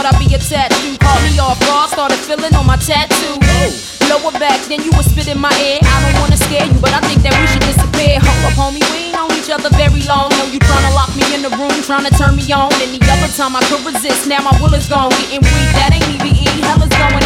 thought I'd be a tattoo, Caught me off guard, started feeling on my tattoo. Lower back, then you was spit in my ear. I don't wanna scare you, but I think that we should disappear. Hold up, homie, we ain't known each other very long. Know you tryna lock me in the room, tryna turn me on. Any other time I could resist, now my will is gone. Getting weak, that ain't EVE, hell is going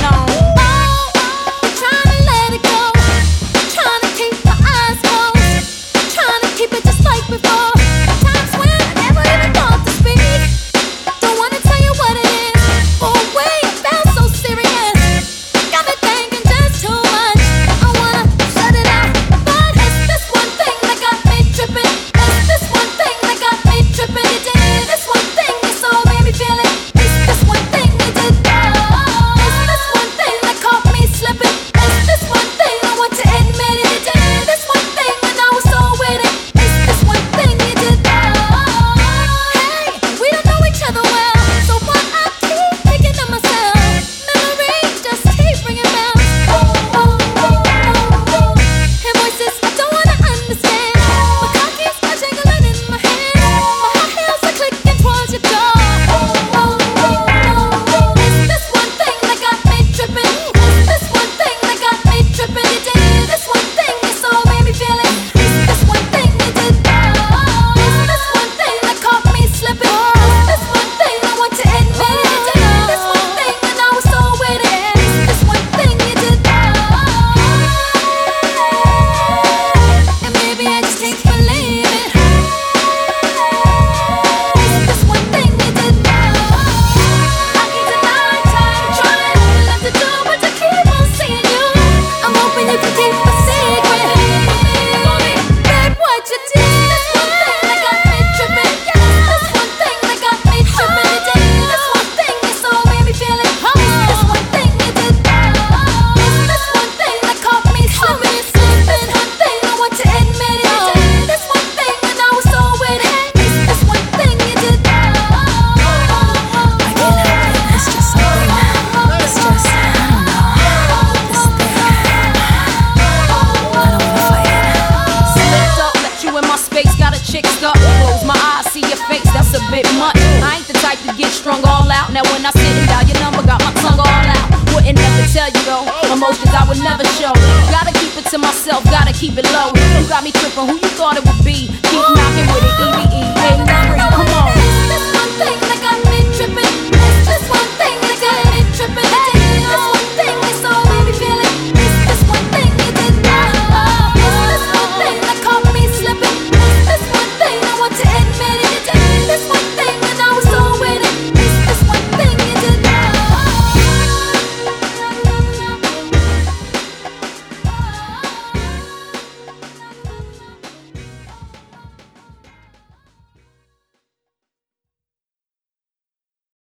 chicks up. Close my eyes, see your face, that's a bit much. I ain't the type to get strung all out. Now when I sit and dial your number, got my tongue all out. Wouldn't ever tell you though, emotions I would never show. Gotta keep it to myself, gotta keep it low. You got me tripping, who you thought it would be? Keep knocking with it, EVE.